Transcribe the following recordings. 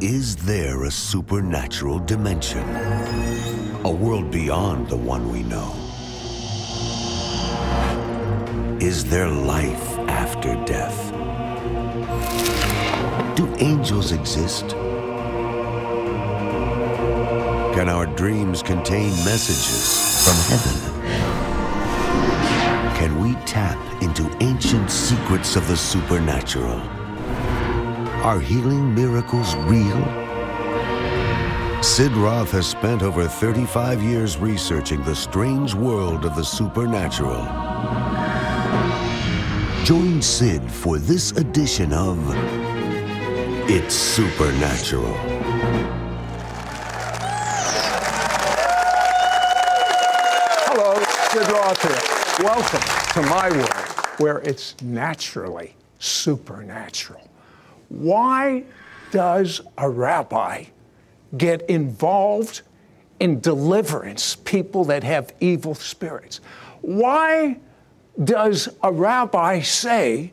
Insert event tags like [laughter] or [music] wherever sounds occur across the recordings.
Is there a supernatural dimension? A world beyond the one we know? Is there life after death? Do angels exist? Can our dreams contain messages from heaven? Can we tap into ancient secrets of the supernatural? Are healing miracles real? Sid Roth has spent over 35 years researching the strange world of the supernatural. Join Sid for this edition of It's Supernatural. Hello, Sid Roth here. Welcome to my world where it's naturally supernatural. Why does a rabbi get involved in deliverance, people that have evil spirits? Why does a rabbi say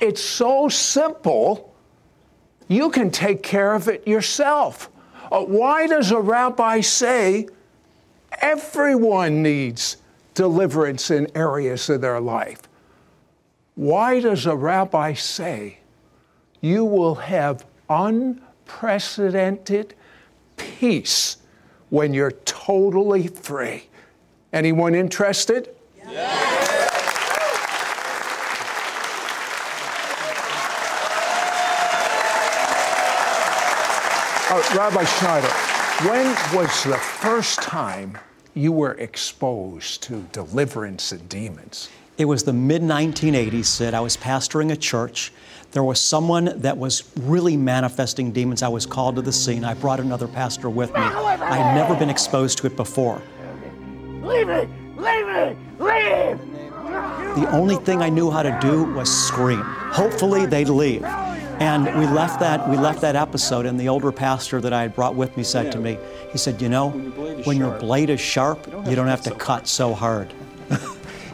it's so simple, you can take care of it yourself? Uh, why does a rabbi say everyone needs deliverance in areas of their life? Why does a rabbi say you will have unprecedented peace when you're totally free? Anyone interested? Uh, Rabbi Schneider, when was the first time you were exposed to deliverance and demons? It was the mid 1980s, Sid. I was pastoring a church. There was someone that was really manifesting demons. I was called to the scene. I brought another pastor with me. I had never been exposed to it before. Leave me! Leave me! Leave! The only thing I knew how to do was scream. Hopefully they'd leave. And we left that we left that episode and the older pastor that I had brought with me said to me, he said, "You know, when your blade is sharp, you don't have to cut so hard."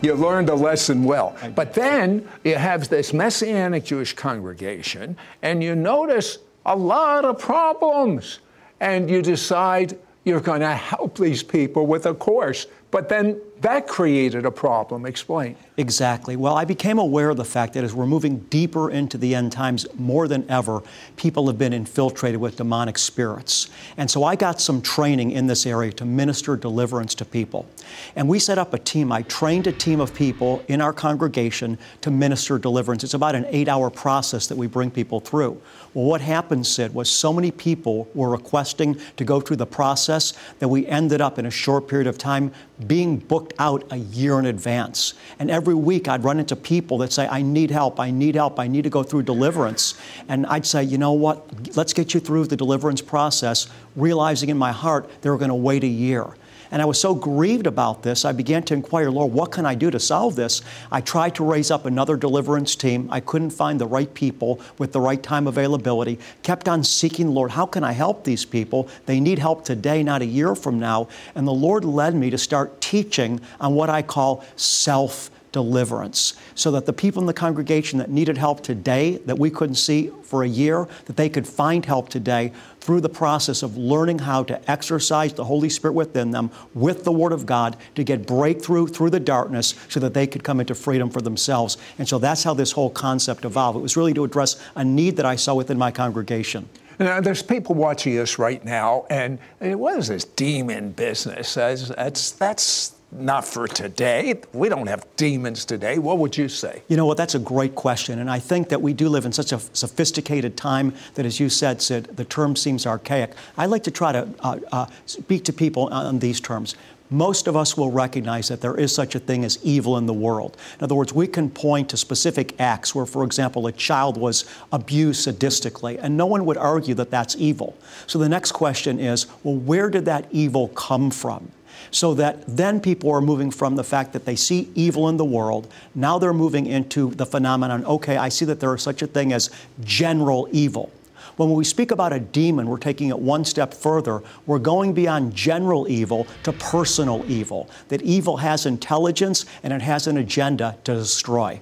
You learned a lesson well. But then you have this Messianic Jewish congregation, and you notice a lot of problems. And you decide you're going to help these people with a course. But then that created a problem. Explain. Exactly. Well, I became aware of the fact that as we're moving deeper into the end times more than ever, people have been infiltrated with demonic spirits. And so I got some training in this area to minister deliverance to people. And we set up a team. I trained a team of people in our congregation to minister deliverance. It's about an eight hour process that we bring people through. Well, what happened, Sid, was so many people were requesting to go through the process that we ended up in a short period of time being booked out a year in advance. And every week I'd run into people that say, I need help, I need help, I need to go through deliverance. And I'd say, you know what, let's get you through the deliverance process, realizing in my heart they were going to wait a year. And I was so grieved about this, I began to inquire, Lord, what can I do to solve this? I tried to raise up another deliverance team. I couldn't find the right people with the right time availability. Kept on seeking, Lord, how can I help these people? They need help today, not a year from now. And the Lord led me to start teaching on what I call self deliverance so that the people in the congregation that needed help today that we couldn't see for a year that they could find help today through the process of learning how to exercise the Holy Spirit within them with the Word of God to get breakthrough through the darkness so that they could come into freedom for themselves. And so that's how this whole concept evolved. It was really to address a need that I saw within my congregation. Now, there's people watching us right now, and, what is this demon business? That's, that's, that's not for today. We don't have demons today. What would you say? You know what? That's a great question. And I think that we do live in such a sophisticated time that, as you said, Sid, the term seems archaic. I like to try to uh, uh, speak to people on these terms. Most of us will recognize that there is such a thing as evil in the world. In other words, we can point to specific acts where, for example, a child was abused sadistically, and no one would argue that that's evil. So the next question is well, where did that evil come from? So that then people are moving from the fact that they see evil in the world, now they're moving into the phenomenon okay, I see that there is such a thing as general evil. When we speak about a demon, we're taking it one step further. We're going beyond general evil to personal evil. That evil has intelligence and it has an agenda to destroy.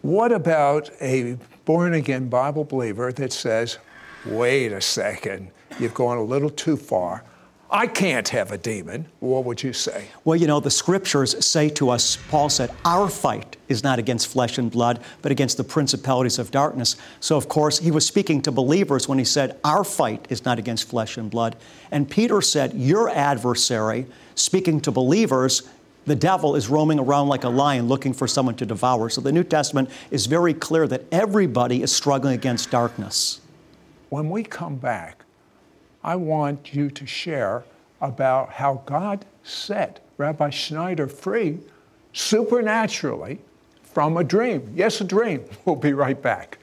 What about a born again Bible believer that says, wait a second, you've gone a little too far. I can't have a demon. What would you say? Well, you know, the scriptures say to us, Paul said, our fight is not against flesh and blood, but against the principalities of darkness. So, of course, he was speaking to believers when he said, Our fight is not against flesh and blood. And Peter said, Your adversary, speaking to believers, the devil is roaming around like a lion looking for someone to devour. So the New Testament is very clear that everybody is struggling against darkness. When we come back, I want you to share about how God set Rabbi Schneider free supernaturally from a dream. Yes, a dream. [laughs] We'll be right back.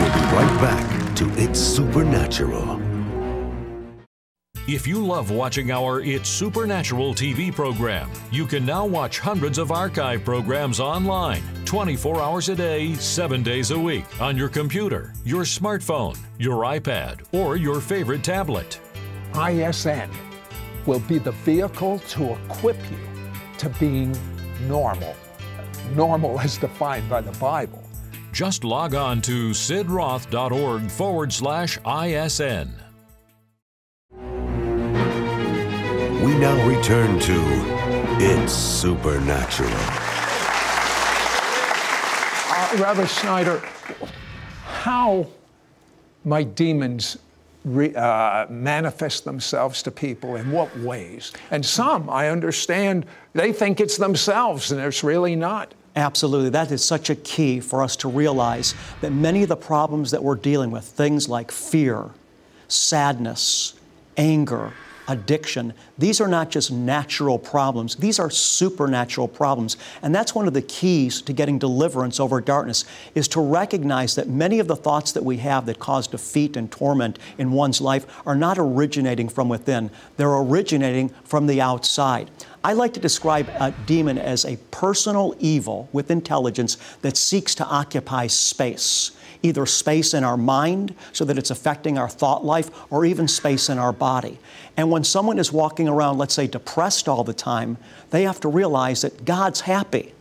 We'll be right back to It's Supernatural. If you love watching our It's Supernatural TV program, you can now watch hundreds of archive programs online 24 hours a day, 7 days a week on your computer, your smartphone, your iPad, or your favorite tablet. ISN will be the vehicle to equip you to being normal. Normal as defined by the Bible. Just log on to sidroth.org forward slash ISN. We now return to It's Supernatural. Uh, Rabbi Schneider, how might demons re, uh, manifest themselves to people in what ways? And some, I understand, they think it's themselves and it's really not. Absolutely. That is such a key for us to realize that many of the problems that we're dealing with, things like fear, sadness, anger, addiction, these are not just natural problems, these are supernatural problems. And that's one of the keys to getting deliverance over darkness is to recognize that many of the thoughts that we have that cause defeat and torment in one's life are not originating from within, they're originating from the outside. I like to describe a demon as a personal evil with intelligence that seeks to occupy space either space in our mind so that it's affecting our thought life or even space in our body. And when someone is walking around, let's say, depressed all the time, they have to realize that God's happy.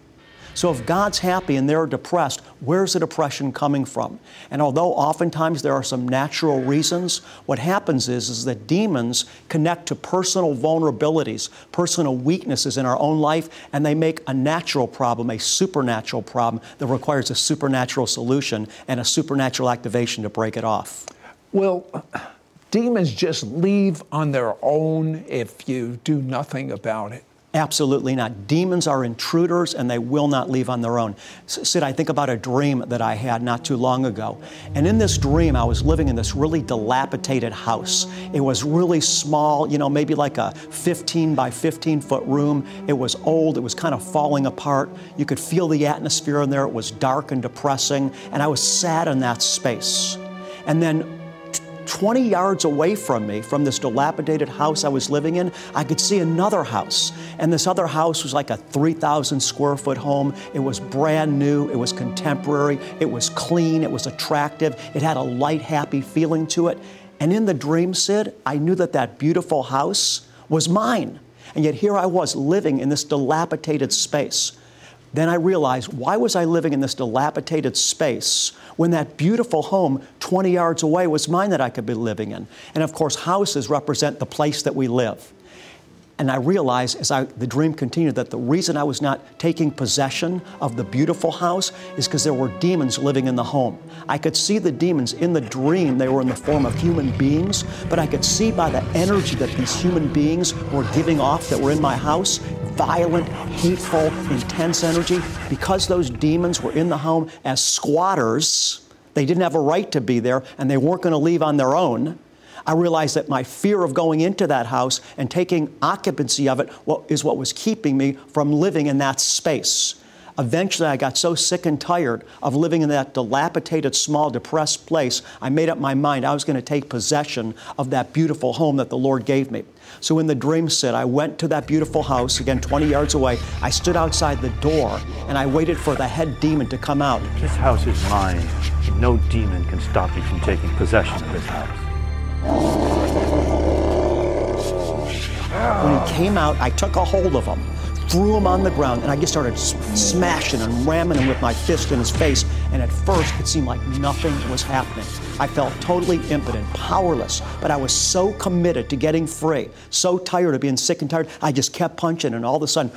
So if God's happy and they're depressed, where's the depression coming from? And although oftentimes there are some natural reasons, what happens is, is that demons connect to personal vulnerabilities, personal weaknesses in our own life, and they make a natural problem a supernatural problem that requires a supernatural solution and a supernatural activation to break it off. Well, demons just leave on their own if you do nothing about it? Absolutely not. Demons are intruders and they will not leave on their own. Sid, I think about a dream that I had not too long ago. And in this dream, I was living in this really dilapidated house. It was really small, you know, maybe like a 15 by 15 foot room. It was old, it was kind of falling apart. You could feel the atmosphere in there. It was dark and depressing. And I was sad in that space. And then 20 yards away from me, from this dilapidated house I was living in, I could see another house. And this other house was like a 3,000 square foot home. It was brand new, it was contemporary, it was clean, it was attractive, it had a light, happy feeling to it. And in the dream, Sid, I knew that that beautiful house was mine. And yet here I was living in this dilapidated space. Then I realized why was I living in this dilapidated space when that beautiful home 20 yards away was mine that I could be living in? And of course, houses represent the place that we live. And I realized as I, the dream continued that the reason I was not taking possession of the beautiful house is because there were demons living in the home. I could see the demons in the dream, they were in the form of human beings, but I could see by the energy that these human beings were giving off that were in my house violent, hateful, intense energy. Because those demons were in the home as squatters, they didn't have a right to be there and they weren't going to leave on their own. I realized that my fear of going into that house and taking occupancy of it is what was keeping me from living in that space. Eventually, I got so sick and tired of living in that dilapidated, small, depressed place, I made up my mind I was going to take possession of that beautiful home that the Lord gave me. So, in the dream Sid, I went to that beautiful house, again 20 yards away. I stood outside the door and I waited for the head demon to come out. This house is mine. No demon can stop me from taking possession of this house. When he came out, I took a hold of him, threw him on the ground, and I just started smashing and ramming him with my fist in his face. And at first, it seemed like nothing was happening. I felt totally impotent, powerless, but I was so committed to getting free, so tired of being sick and tired. I just kept punching, and all of a sudden,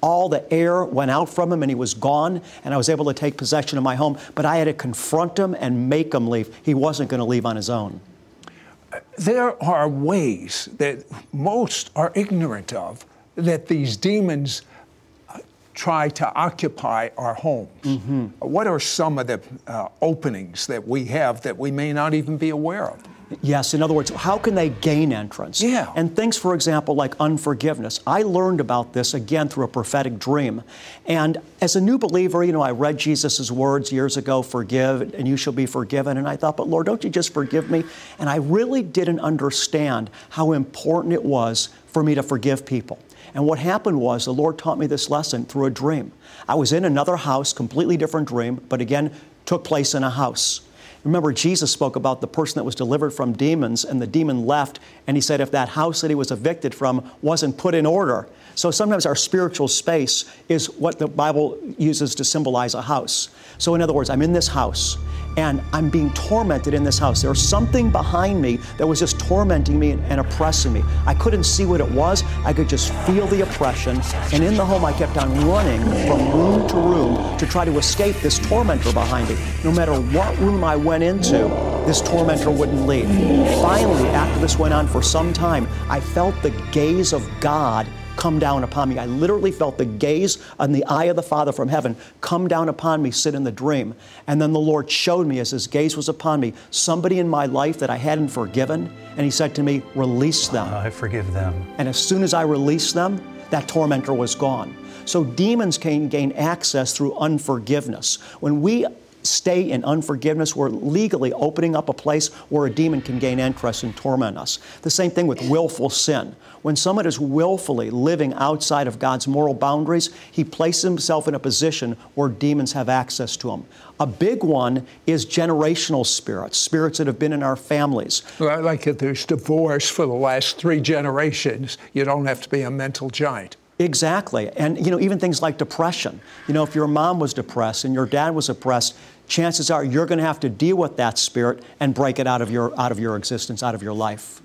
all the air went out from him and he was gone, and I was able to take possession of my home. But I had to confront him and make him leave. He wasn't going to leave on his own. There are ways that most are ignorant of that these demons uh, try to occupy our homes. Mm-hmm. What are some of the uh, openings that we have that we may not even be aware of? Yes, in other words, how can they gain entrance? Yeah. And things, for example, like unforgiveness. I learned about this again through a prophetic dream. And as a new believer, you know, I read Jesus' words years ago forgive and you shall be forgiven. And I thought, but Lord, don't you just forgive me? And I really didn't understand how important it was for me to forgive people. And what happened was the Lord taught me this lesson through a dream. I was in another house, completely different dream, but again, took place in a house. Remember, Jesus spoke about the person that was delivered from demons, and the demon left, and he said if that house that he was evicted from wasn't put in order. So sometimes our spiritual space is what the Bible uses to symbolize a house. So, in other words, I'm in this house, and I'm being tormented in this house. There was something behind me that was just tormenting me and, oppressing me. I couldn't see what it was, I could just feel the oppression. And in the home, I kept on running from room to room to try to escape this tormentor behind me. No matter what room I went into, this tormentor wouldn't leave. Finally, after this went on for some time, I felt the gaze of God come down upon me. I literally felt the gaze and the eye of the Father from heaven come down upon me, Sid in the dream. And then the Lord showed me as His gaze was upon me somebody in my life that I hadn't forgiven. And He said to me, Release them. I forgive them. And as soon as I released them, that tormentor was gone. So demons can gain access through unforgiveness. When we stay in unforgiveness, we're legally opening up a place where a demon can gain interest and torment us. The same thing with willful sin. When someone is willfully living outside of God's moral boundaries, he places himself in a position where demons have access to him. A big one is generational spirits, spirits that have been in our families. Like if there's divorce for the last three generations, you don't have to be a mental giant. Exactly. And you know, even things like depression. You know, if your mom was depressed and your dad was oppressed, chances are you're going to have to deal with that spirit and break it out of your out of your existence, out of your life.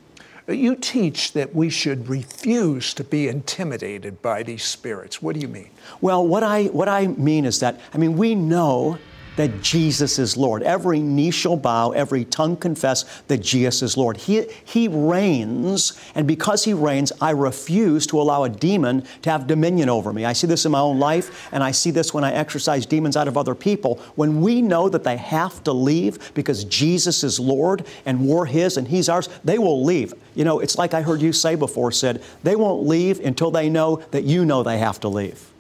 You teach that we should refuse to be intimidated by these spirits. What do you mean? Well, what I what I mean is that I mean we know that Jesus is Lord. Every knee shall bow, every tongue confess that Jesus is Lord. He, he reigns, and because He reigns, I refuse to allow a demon to have dominion over me. I see this in my own life, and I see this when I exorcise demons out of other people. When we know that they have to leave because Jesus is Lord and we're His and He's ours, they will leave. You know, it's like I heard you say before, Sid, they won't leave until they know that you know they have to leave.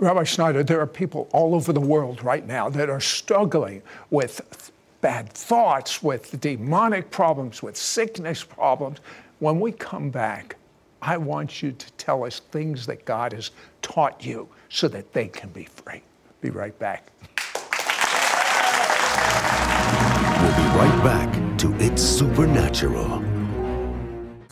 Rabbi Schneider, there are people all over the world right now that are struggling with bad thoughts, with demonic problems, with sickness problems. When we come back, I want you to tell us things that God has taught you so that they can be free. Be right back. We'll be right back to It's Supernatural.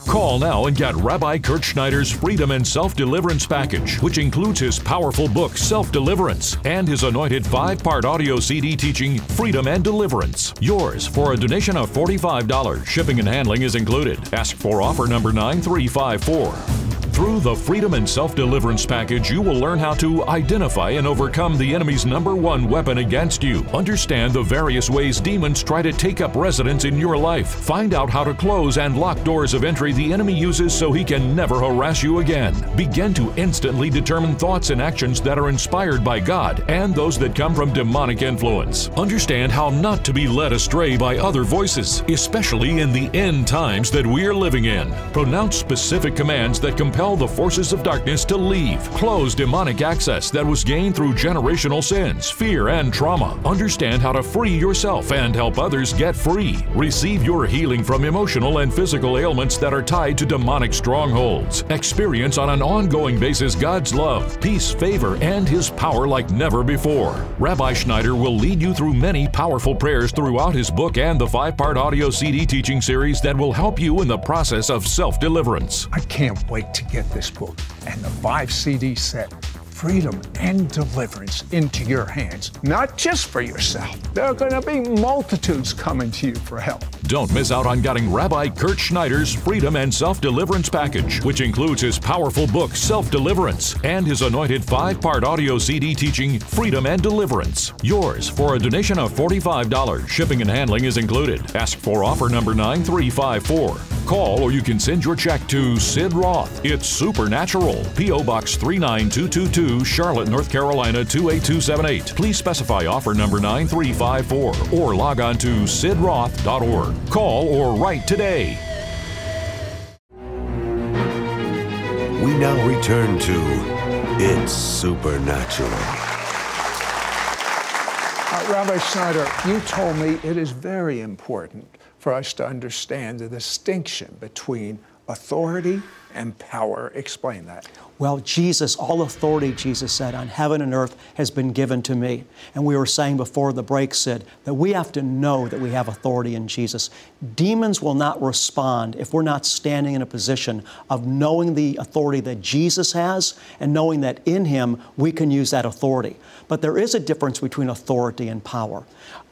Call now and get Rabbi Kurt Schneider's Freedom and Self Deliverance Package, which includes his powerful book, Self Deliverance, and his anointed five part audio CD teaching, Freedom and Deliverance. Yours for a donation of $45. Shipping and handling is included. Ask for offer number 9354. Through the Freedom and Self Deliverance Package, you will learn how to identify and overcome the enemy's number one weapon against you. Understand the various ways demons try to take up residence in your life. Find out how to close and lock doors of entry the enemy uses so he can never harass you again. Begin to instantly determine thoughts and actions that are inspired by God and those that come from demonic influence. Understand how not to be led astray by other voices, especially in the end times that we are living in. Pronounce specific commands that compel the forces of darkness to leave. Close demonic access that was gained through generational sins, fear, and trauma. Understand how to free yourself and help others get free. Receive your healing from emotional and physical ailments that are tied to demonic strongholds. Experience on an ongoing basis God's love, peace, favor, and His power like never before. Rabbi Schneider will lead you through many powerful prayers throughout his book and the five part audio CD teaching series that will help you in the process of self deliverance. I can't wait to get get this book and the five CD set freedom and deliverance into your hands, not just for yourself. There are going to be multitudes coming to you for help. Don't miss out on getting Rabbi Kurt Schneider's Freedom and Self Deliverance package, which includes his powerful book, Self Deliverance, and his anointed five part audio CD teaching, Freedom and Deliverance. Yours for a donation of $45. Shipping and handling is included. Ask for offer number 9354. Call or you can send your check to Sid Roth. It's Supernatural. P.O. Box 39222. Charlotte, North Carolina 28278. Please specify offer number 9354 or log on to sidroth.org. Call or write today. We now return to It's Supernatural. Uh, Rabbi Schneider, you told me it is very important for us to understand the distinction between authority and power. Explain that. Well, Jesus, all authority, Jesus said, on heaven and earth has been given to me. And we were saying before the break, Sid, that we have to know that we have authority in Jesus. Demons will not respond if we're not standing in a position of knowing the authority that Jesus has and knowing that in Him we can use that authority. But there is a difference between authority and power.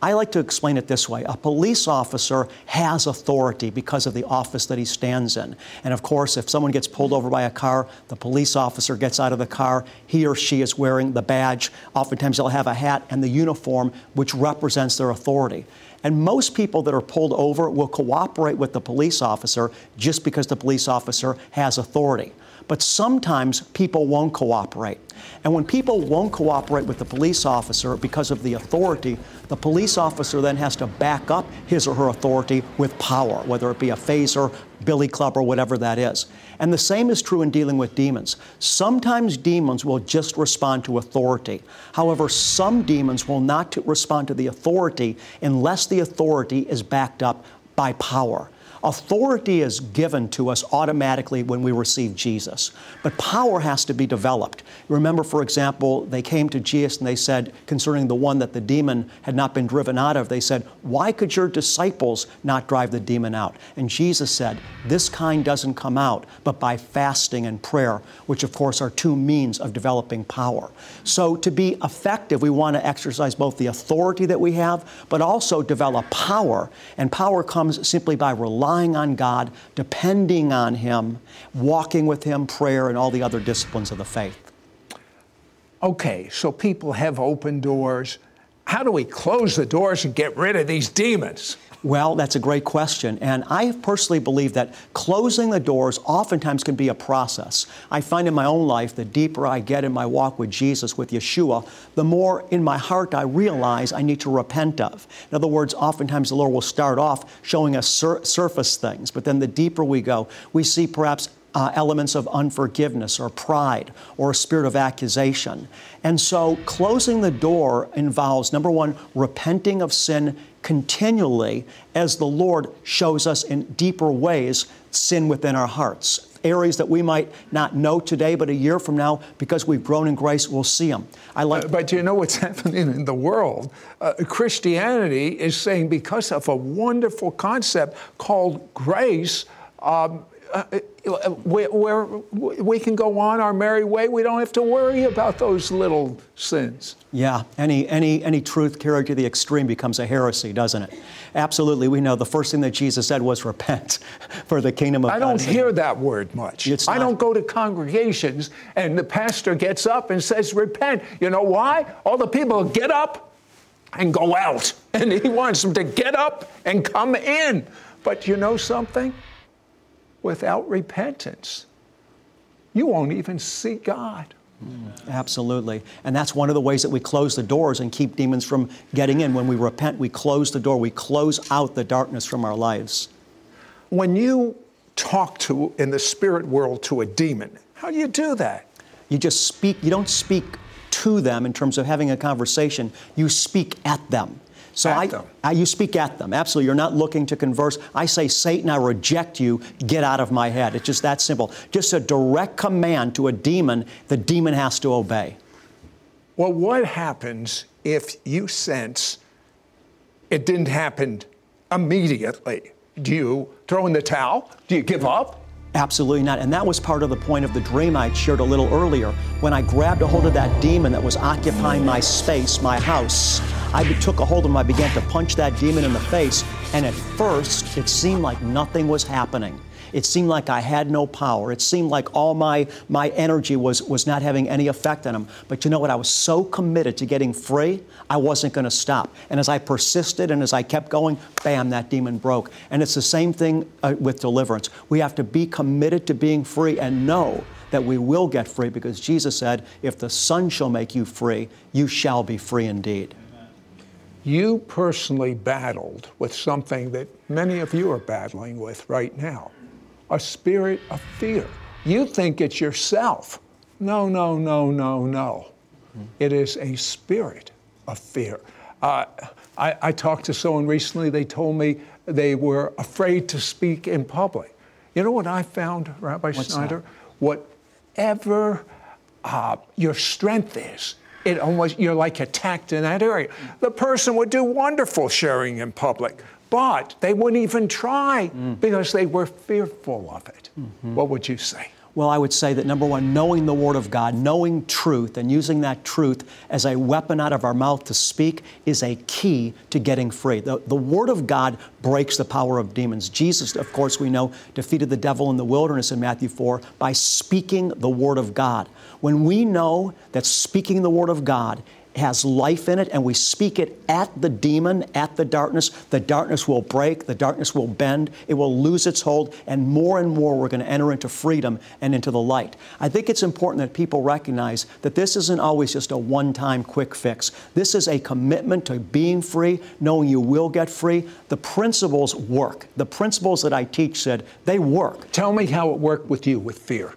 I like to explain it this way a police officer has authority because of the office that he stands in. And of course, if someone gets pulled over by a car, the police officer gets out of the car, he or she is wearing the badge. Oftentimes, they'll have a hat and the uniform, which represents their authority. And most people that are pulled over will cooperate with the police officer just because the police officer has authority. But sometimes people won't cooperate. And when people won't cooperate with the police officer because of the authority, the police officer then has to back up his or her authority with power, whether it be a phaser, billy club, or whatever that is. And the same is true in dealing with demons. Sometimes demons will just respond to authority. However, some demons will not respond to the authority unless the authority is backed up by power. Authority is given to us automatically when we receive Jesus, but power has to be developed. Remember, for example, they came to Jesus and they said, concerning the one that the demon had not been driven out of, they said, Why could your disciples not drive the demon out? And Jesus said, This kind doesn't come out but by fasting and prayer, which of course are two means of developing power. So to be effective, we want to exercise both the authority that we have, but also develop power. And power comes simply by relying relying on God, depending on Him, walking with Him, prayer, and all the other disciplines of the faith. Okay, so people have open doors. How do we close the doors and get rid of these demons? Well, that's a great question. And I personally believe that closing the doors oftentimes can be a process. I find in my own life, the deeper I get in my walk with Jesus, with Yeshua, the more in my heart I realize I need to repent of. In other words, oftentimes the Lord will start off showing us sur- surface things, but then the deeper we go, we see perhaps uh, elements of unforgiveness or pride or a spirit of accusation. And so closing the door involves, number one, repenting of sin continually as the Lord shows us in deeper ways sin within our hearts. Areas that we might not know today, but a year from now, because we've grown in grace, we'll see them. I like. Uh, but you know what's [laughs] happening in the world? Uh, Christianity is saying because of a wonderful concept called grace. Um, uh, uh, where, we can go on our merry way. We don't have to worry about those little sins. Yeah, any, any, any truth carried to the extreme becomes a heresy, doesn't it? Absolutely. We know the first thing that Jesus said was repent [laughs] for the kingdom of God. I don't hear that word much. It's I don't go to congregations and the pastor gets up and says, repent. You know why? All the people get up and go out. [laughs] And he wants them to get up and come in. But you know something? Without repentance, you won't even see God. Mm, absolutely. And that's one of the ways that we close the doors and keep demons from getting in. When we repent, we close the door, we close out the darkness from our lives. When you talk to, in the spirit world, to a demon, how do you do that? You just speak, you don't speak to them in terms of having a conversation, you speak at them. So I, I, you speak at them. Absolutely. You're not looking to converse. I say, Satan, I reject you. Get out of my head. It's just that simple. Just a direct command to a demon, the demon has to obey. Well, what happens if you sense it didn't happen immediately? Do you throw in the towel? Do you give up? Absolutely not. And that was part of the point of the dream I shared a little earlier. When I grabbed a hold of that demon that was occupying my space, my house, I took a hold of him. I began to punch that demon in the face. And at first, it seemed like nothing was happening. It seemed like I had no power. It seemed like all my, my energy was, was not having any effect on him. But you know what? I was so committed to getting free, I wasn't going to stop. And as I persisted and as I kept going, bam, that demon broke. And it's the same thing uh, with deliverance. We have to be committed to being free and know that we will get free because Jesus said, If the Son shall make you free, you shall be free indeed. You personally battled with something that many of you are battling with right now a spirit of fear. You think it's yourself. No, no, no, no, no. It is a spirit of fear. Uh, I, I, talked to someone recently, they told me they were afraid to speak in public. You know what I found, Rabbi What's Schneider? That? Whatever uh, your strength is, it almost you're like attacked in that area. The person would do wonderful sharing in public, but they wouldn't even try mm. because they were fearful of it. Mm-hmm. What would you say? Well, I would say that number one, knowing the Word of God, knowing truth, and using that truth as a weapon out of our mouth to speak is a key to getting free. The, the Word of God breaks the power of demons. Jesus, of course, we know, defeated the devil in the wilderness in Matthew 4 by speaking the Word of God. When we know that speaking the Word of God has life in it and we speak it at the demon, at the darkness, the darkness will break, the darkness will bend, it will lose its hold, and more and more we're going to enter into freedom and into the light. I think it's important that people recognize that this isn't always just a one time quick fix. This is a commitment to being free, knowing you will get free. The principles work. The principles that I teach Sid they work. Tell me how it worked with you with fear.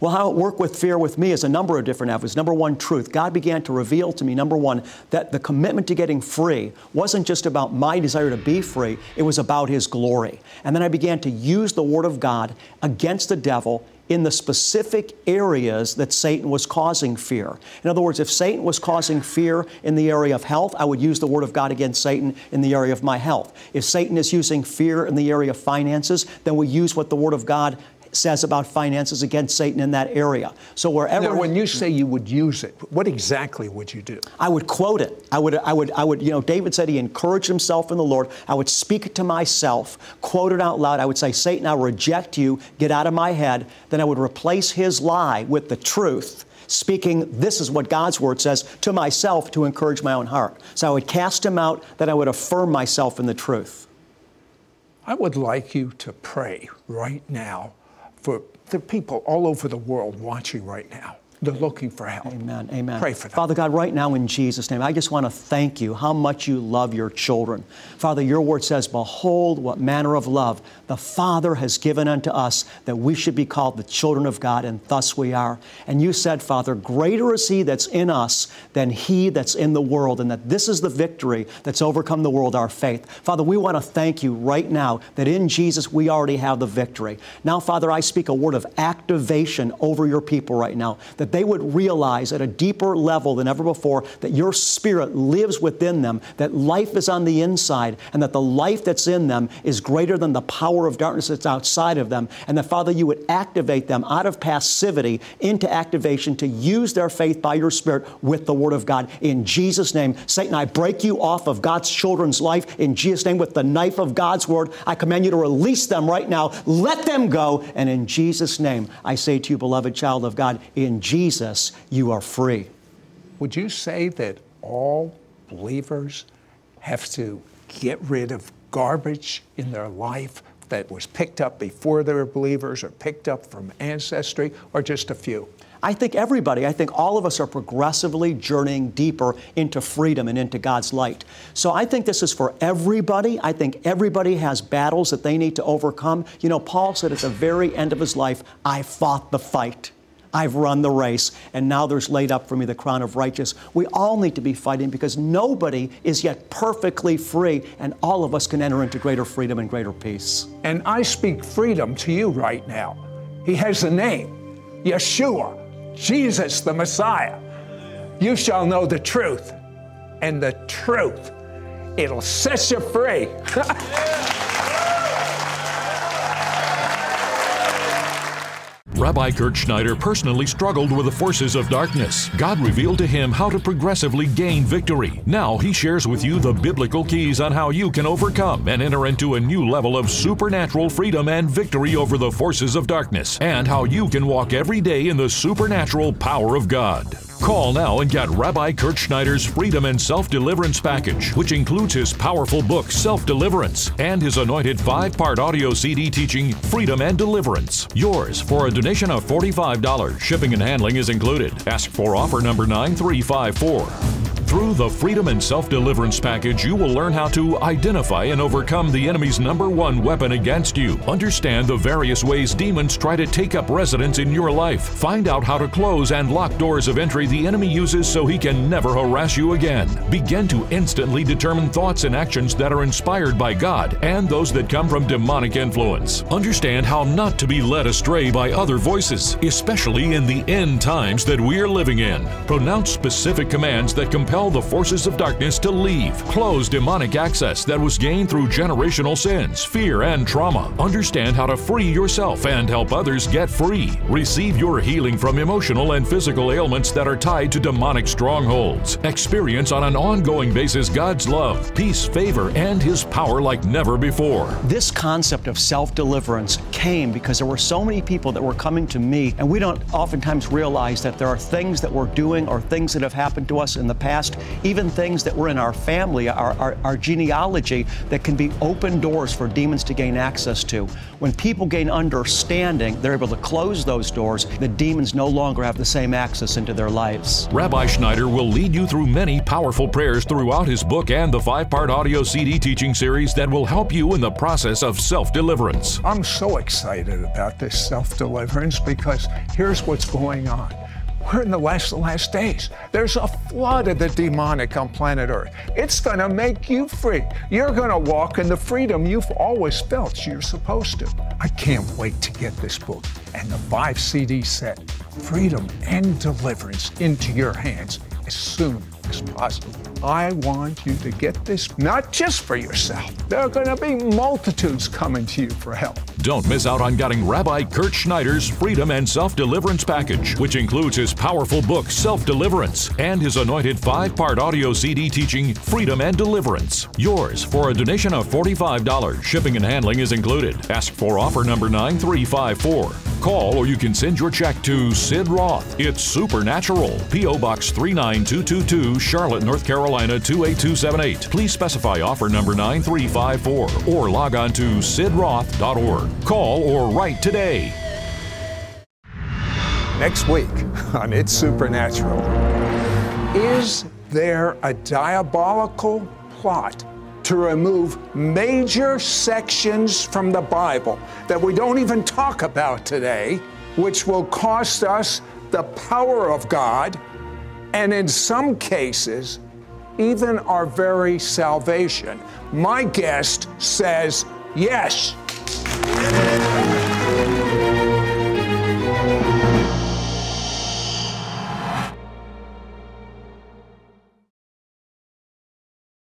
Well, how it worked with fear with me is a number of different avenues. Number one, truth. God began to reveal to me, number one, that the commitment to getting free wasn't just about my desire to be free, it was about His glory. And then I began to use the Word of God against the devil in the specific areas that Satan was causing fear. In other words, if Satan was causing fear in the area of health, I would use the Word of God against Satan in the area of my health. If Satan is using fear in the area of finances, then we use what the Word of God says about finances against Satan in that area. So wherever now, when you say you would use it, what exactly would you do? I would quote it. I would I would I would you know David said he encouraged himself in the Lord. I would speak it to myself, quote it out loud. I would say, Satan, I reject you, get out of my head. Then I would replace his lie with the truth speaking, this is what God's word says, to myself to encourage my own heart. So I would cast him out, then I would affirm myself in the truth. I would like you to pray right now for the people all over the world watching right now. They're looking for help. Amen. Amen. Pray for them. Father God, right now in Jesus' name, I just want to thank you how much you love your children. Father, your word says, Behold, what manner of love the Father has given unto us that we should be called the children of God, and thus we are. And you said, Father, greater is He that's in us than He that's in the world, and that this is the victory that's overcome the world, our faith. Father, we want to thank you right now that in Jesus we already have the victory. Now, Father, I speak a word of activation over your people right now, that they would realize at a deeper level than ever before that your spirit lives within them, that life is on the inside, and that the life that's in them is greater than the power of darkness that's outside of them. And that, Father, you would activate them out of passivity into activation to use their faith by your spirit with the Word of God. In Jesus' name, Satan, I break you off of God's children's life. In Jesus' name, with the knife of God's Word, I command you to release them right now. Let them go. And in Jesus' name, I say to you, beloved child of God, in Jesus, you are free. Would you say that all believers have to get rid of garbage in their life that was picked up before they were believers or picked up from ancestry, or just a few? I think everybody, I think all of us are progressively journeying deeper into freedom and into God's light. So I think this is for everybody. I think everybody has battles that they need to overcome. You know, Paul said at the very end of his life, I fought the fight. I've run the race, and now there's laid up for me the crown of righteousness. We all need to be fighting because nobody is yet perfectly free, and all of us can enter into greater freedom and greater peace. And I speak freedom to you right now. He has a name Yeshua, Jesus the Messiah. You shall know the truth, and the truth, it'll set you free. [laughs] Rabbi Kurt Schneider personally struggled with the forces of darkness. God revealed to him how to progressively gain victory. Now he shares with you the biblical keys on how you can overcome and enter into a new level of supernatural freedom and victory over the forces of darkness, and how you can walk every day in the supernatural power of God. Call now and get Rabbi Kurt Schneider's Freedom and Self Deliverance package, which includes his powerful book, Self Deliverance, and his anointed five part audio CD teaching, Freedom and Deliverance. Yours for a donation of $45. Shipping and handling is included. Ask for offer number 9354. Through the Freedom and Self Deliverance package, you will learn how to identify and overcome the enemy's number one weapon against you. Understand the various ways demons try to take up residence in your life. Find out how to close and lock doors of entry the enemy uses so he can never harass you again. Begin to instantly determine thoughts and actions that are inspired by God and those that come from demonic influence. Understand how not to be led astray by other voices, especially in the end times that we're living in. Pronounce specific commands that compel compel the forces of darkness to leave. Close demonic access that was gained through generational sins, fear, and trauma. Understand how to free yourself and help others get free. Receive your healing from emotional and physical ailments that are tied to demonic strongholds. Experience on an ongoing basis God's love, peace, favor, and His power like never before. This concept of self deliverance came because there were so many people that were coming to me, and we don't oftentimes realize that there are things that we're doing or things that have happened to us in the past past, even things that were in our family, our, our, our genealogy, that can be open doors for demons to gain access to. When people gain understanding, they're able to close those doors. The demons no longer have the same access into their lives. Rabbi Schneider will lead you through many powerful prayers throughout his book and the five part audio CD teaching series that will help you in the process of self deliverance. I'm so excited about this self deliverance because here's what's going on. We're in the last the last days. There's a flood of the demonic on planet Earth. It's going to make you free. You're going to walk in the freedom you've always felt you're supposed to. I can't wait to get this book and the five CD set, Freedom and Deliverance, into your hands as soon as possible. I want you to get this not just for yourself. There are going to be multitudes coming to you for help. Don't miss out on getting Rabbi Kurt Schneider's Freedom and Self Deliverance package, which includes his powerful book, Self Deliverance, and his anointed five part audio CD teaching, Freedom and Deliverance. Yours for a donation of $45. Shipping and handling is included. Ask for offer number 9354. Call or you can send your check to Sid Roth. It's Supernatural. P.O. Box 39222, Charlotte, North Carolina 28278. Please specify offer number 9354 or log on to sidroth.org. Call or write today. Next week on It's Supernatural. Is there a diabolical plot to remove major sections from the Bible that we don't even talk about today, which will cost us the power of God and in some cases, even our very salvation? My guest says yes.